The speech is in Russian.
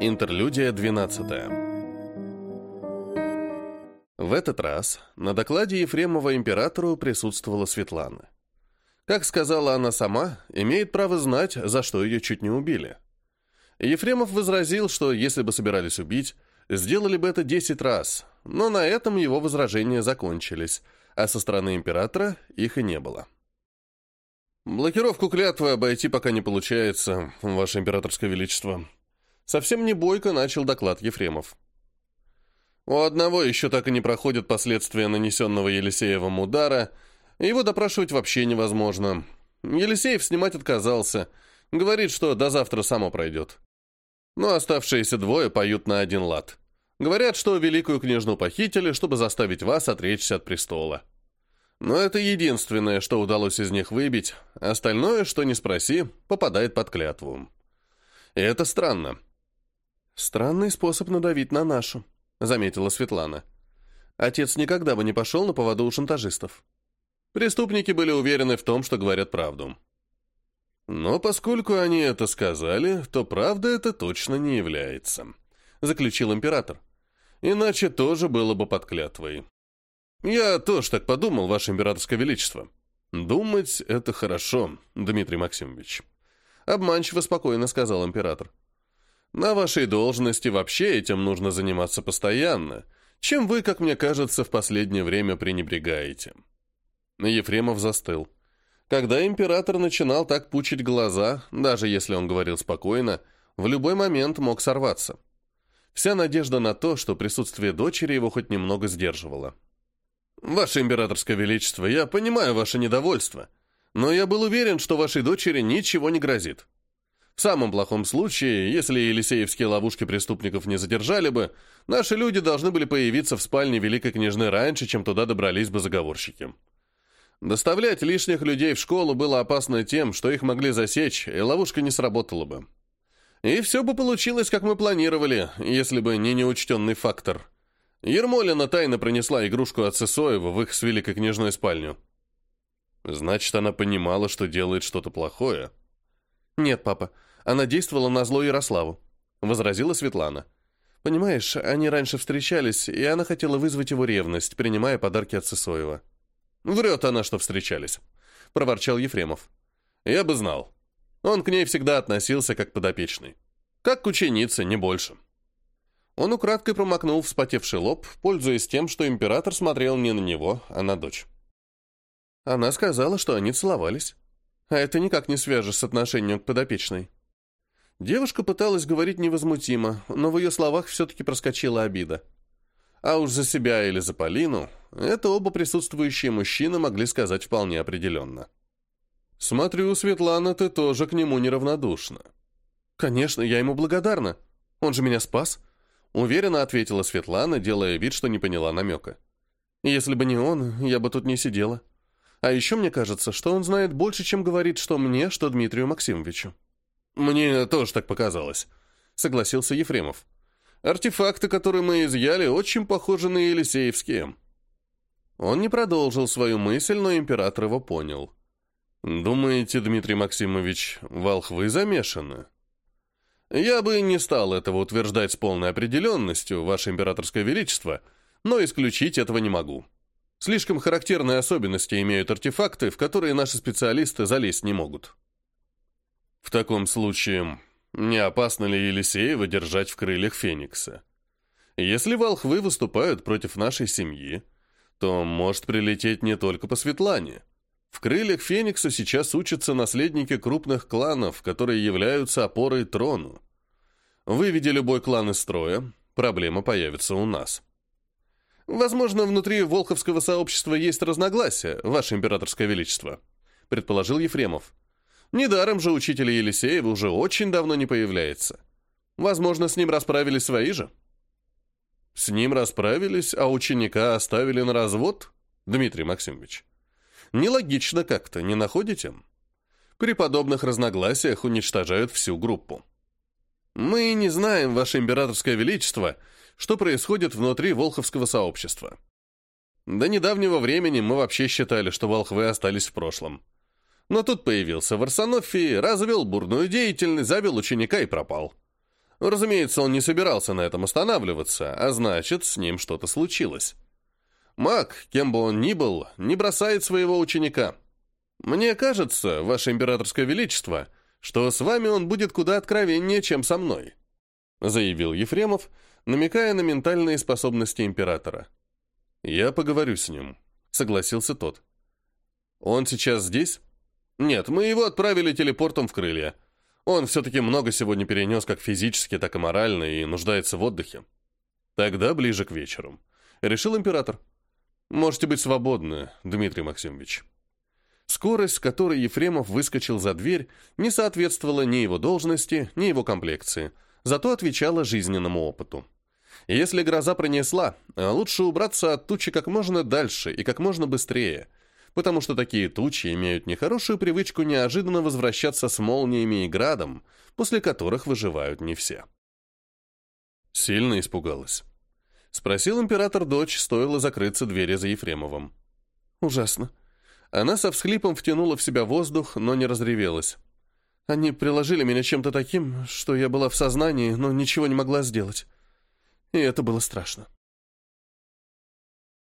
Интерлюдия 12 В этот раз на докладе Ефремова императору присутствовала Светлана. Как сказала она сама, имеет право знать, за что ее чуть не убили. Ефремов возразил, что если бы собирались убить, сделали бы это 10 раз, но на этом его возражения закончились, а со стороны императора их и не было. «Блокировку клятвы обойти пока не получается, Ваше Императорское Величество». Совсем не бойко начал доклад Ефремов. У одного еще так и не проходят последствия нанесенного Елисеевым удара, его допрашивать вообще невозможно. Елисеев снимать отказался, говорит, что до завтра само пройдет. Но оставшиеся двое поют на один лад. Говорят, что великую княжну похитили, чтобы заставить вас отречься от престола. Но это единственное, что удалось из них выбить. Остальное, что не спроси, попадает под клятву. И это странно. «Странный способ надавить на нашу», — заметила Светлана. Отец никогда бы не пошел на поводу у шантажистов. Преступники были уверены в том, что говорят правду. Но поскольку они это сказали, то правда это точно не является, заключил император. Иначе тоже было бы под клятвой. «Я тоже так подумал, Ваше Императорское Величество. Думать — это хорошо, Дмитрий Максимович». Обманчиво спокойно сказал император. «На вашей должности вообще этим нужно заниматься постоянно, чем вы, как мне кажется, в последнее время пренебрегаете». Ефремов застыл. Когда император начинал так пучить глаза, даже если он говорил спокойно, в любой момент мог сорваться. Вся надежда на то, что присутствие дочери его хоть немного сдерживало. «Ваше императорское величество, я понимаю ваше недовольство, но я был уверен, что вашей дочери ничего не грозит. В самом плохом случае, если елисеевские ловушки преступников не задержали бы, наши люди должны были появиться в спальне Великой Княжны раньше, чем туда добрались бы заговорщики. Доставлять лишних людей в школу было опасно тем, что их могли засечь, и ловушка не сработала бы. И все бы получилось, как мы планировали, если бы не неучтенный фактор – Ермолина тайно пронесла игрушку от Сысоева в их с великой княжной спальню. Значит, она понимала, что делает что-то плохое? Нет, папа, она действовала на зло Ярославу, возразила Светлана. Понимаешь, они раньше встречались, и она хотела вызвать его ревность, принимая подарки от Сысоева. Врет она, что встречались, проворчал Ефремов. Я бы знал. Он к ней всегда относился как подопечный. Как к ученице, не больше. Он украдкой промокнул вспотевший лоб, пользуясь тем, что император смотрел не на него, а на дочь. Она сказала, что они целовались. А это никак не свяжешь с отношением к подопечной. Девушка пыталась говорить невозмутимо, но в ее словах все-таки проскочила обида. А уж за себя или за Полину, это оба присутствующие мужчины могли сказать вполне определенно. «Смотрю, Светлана, ты тоже к нему неравнодушна». «Конечно, я ему благодарна. Он же меня спас», Уверенно ответила Светлана, делая вид, что не поняла намека. «Если бы не он, я бы тут не сидела. А еще мне кажется, что он знает больше, чем говорит что мне, что Дмитрию Максимовичу». «Мне тоже так показалось», — согласился Ефремов. «Артефакты, которые мы изъяли, очень похожи на Елисеевские». Он не продолжил свою мысль, но император его понял. «Думаете, Дмитрий Максимович, волхвы замешаны?» Я бы не стал этого утверждать с полной определенностью, Ваше Императорское Величество, но исключить этого не могу. Слишком характерные особенности имеют артефакты, в которые наши специалисты залезть не могут. В таком случае, не опасно ли Елисеева держать в крыльях Феникса? Если волхвы выступают против нашей семьи, то может прилететь не только по Светлане – в крыльях Феникса сейчас учатся наследники крупных кланов, которые являются опорой трону. Выведи любой клан из строя, проблема появится у нас. Возможно, внутри Волховского сообщества есть разногласия, Ваше Императорское Величество, предположил Ефремов. Недаром же учитель Елисеева уже очень давно не появляется. Возможно, с ним расправились свои же. С ним расправились, а ученика оставили на развод, Дмитрий Максимович. Нелогично как-то, не находите? При подобных разногласиях уничтожают всю группу. Мы не знаем, Ваше Императорское Величество, что происходит внутри Волховского сообщества. До недавнего времени мы вообще считали, что волхвы остались в прошлом. Но тут появился Варсонофий, развел бурную деятельность, завел ученика и пропал. Разумеется, он не собирался на этом останавливаться, а значит, с ним что-то случилось. Маг, кем бы он ни был, не бросает своего ученика. Мне кажется, ваше императорское величество, что с вами он будет куда откровеннее, чем со мной», заявил Ефремов, намекая на ментальные способности императора. «Я поговорю с ним», — согласился тот. «Он сейчас здесь?» «Нет, мы его отправили телепортом в крылья. Он все-таки много сегодня перенес как физически, так и морально и нуждается в отдыхе». «Тогда ближе к вечеру», — решил император. «Можете быть свободны, Дмитрий Максимович». Скорость, с которой Ефремов выскочил за дверь, не соответствовала ни его должности, ни его комплекции, зато отвечала жизненному опыту. Если гроза пронесла, лучше убраться от тучи как можно дальше и как можно быстрее, потому что такие тучи имеют нехорошую привычку неожиданно возвращаться с молниями и градом, после которых выживают не все. Сильно испугалась. Спросил император дочь, стоило закрыться двери за Ефремовым. «Ужасно». Она со всхлипом втянула в себя воздух, но не разревелась. Они приложили меня чем-то таким, что я была в сознании, но ничего не могла сделать. И это было страшно.